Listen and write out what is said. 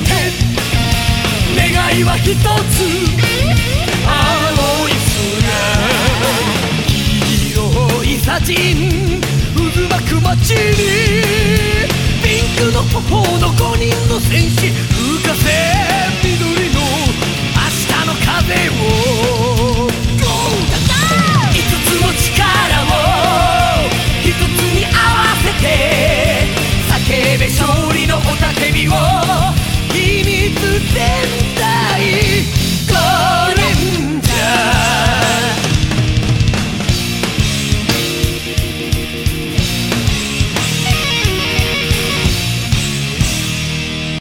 て願いはひとつ青い砂黄色いサジ渦巻く街にピンクの頬の5人の戦士浮かせ緑の明日の風をつをつにわせてべ勝利の雄たけびを Yeah.